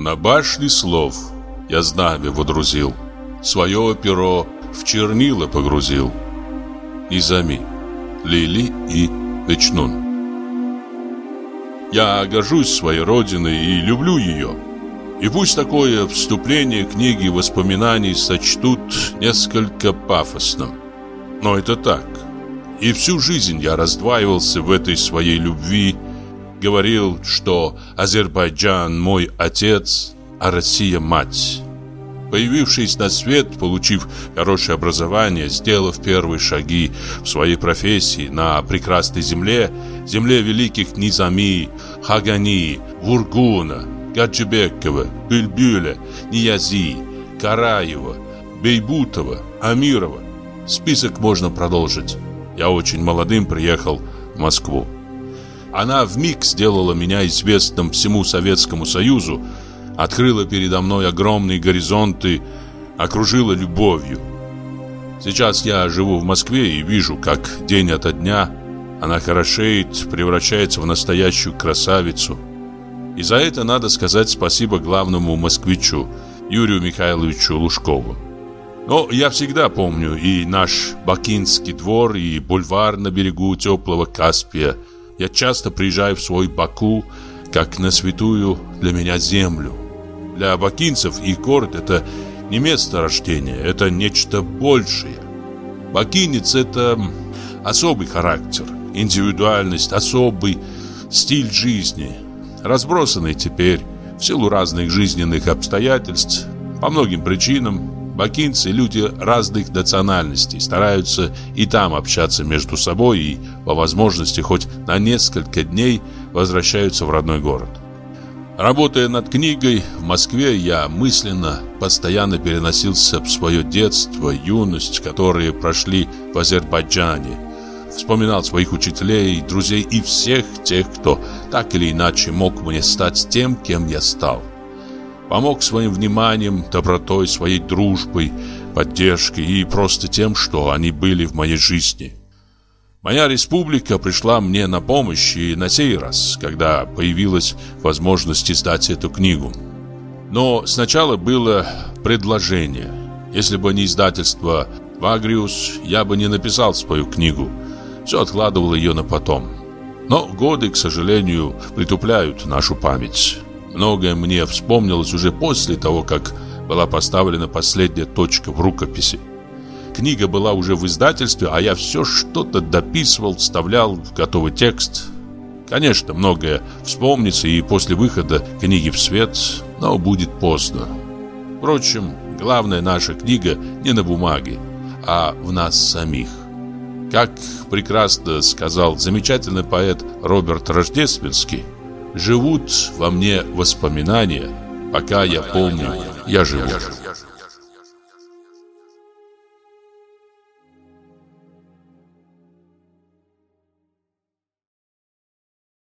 На башне слов я знамя водрузил, Свое перо в чернила погрузил. Низами, Лили и Вечнун. Я горжусь своей родиной и люблю ее. И пусть такое вступление книги воспоминаний сочтут несколько пафосным. Но это так. И всю жизнь я раздваивался в этой своей любви, говорил, что Азербайджан мой отец, а Россия мать. Появившись на свет, получив хорошее образование, сделав первые шаги в своей профессии на прекрасной земле, земле великих Низами, Хагани, Вургуна, Гаджибекова, Бюльбюля, Ниязи, Караева, Бейбутова, Амирова. Список можно продолжить. Я очень молодым приехал в Москву. Она в миг сделала меня известным всему Советскому Союзу, открыла передо мной огромные горизонты, окружила любовью. Сейчас я живу в Москве и вижу, как день ото дня она хорошеет, превращается в настоящую красавицу. И за это надо сказать спасибо главному москвичу Юрию Михайловичу Лужкову. Но я всегда помню и наш Бакинский двор, и бульвар на берегу теплого Каспия. Я часто приезжаю в свой Баку, как на святую для меня землю. Для бакинцев их город – это не место рождения, это нечто большее. Бакинец – это особый характер, индивидуальность, особый стиль жизни, разбросанный теперь в силу разных жизненных обстоятельств, по многим причинам, бакинцы – люди разных национальностей, стараются и там общаться между собой и, по возможности, хоть на несколько дней возвращаются в родной город. Работая над книгой в Москве, я мысленно постоянно переносился в свое детство, юность, которые прошли в Азербайджане. Вспоминал своих учителей, друзей и всех тех, кто так или иначе мог мне стать тем, кем я стал. Помог своим вниманием, добротой, своей дружбой, поддержкой и просто тем, что они были в моей жизни. Моя республика пришла мне на помощь и на сей раз, когда появилась возможность издать эту книгу. Но сначала было предложение. Если бы не издательство «Вагриус», я бы не написал свою книгу. Все откладывал ее на потом. Но годы, к сожалению, притупляют нашу память. Многое мне вспомнилось уже после того, как была поставлена последняя точка в рукописи. Книга была уже в издательстве, а я все что-то дописывал, вставлял в готовый текст. Конечно, многое вспомнится и после выхода книги в свет, но будет поздно. Впрочем, главная наша книга не на бумаге, а в нас самих. Как прекрасно сказал замечательный поэт Роберт Рождественский, «Живут во мне воспоминания, пока я помню, я живу».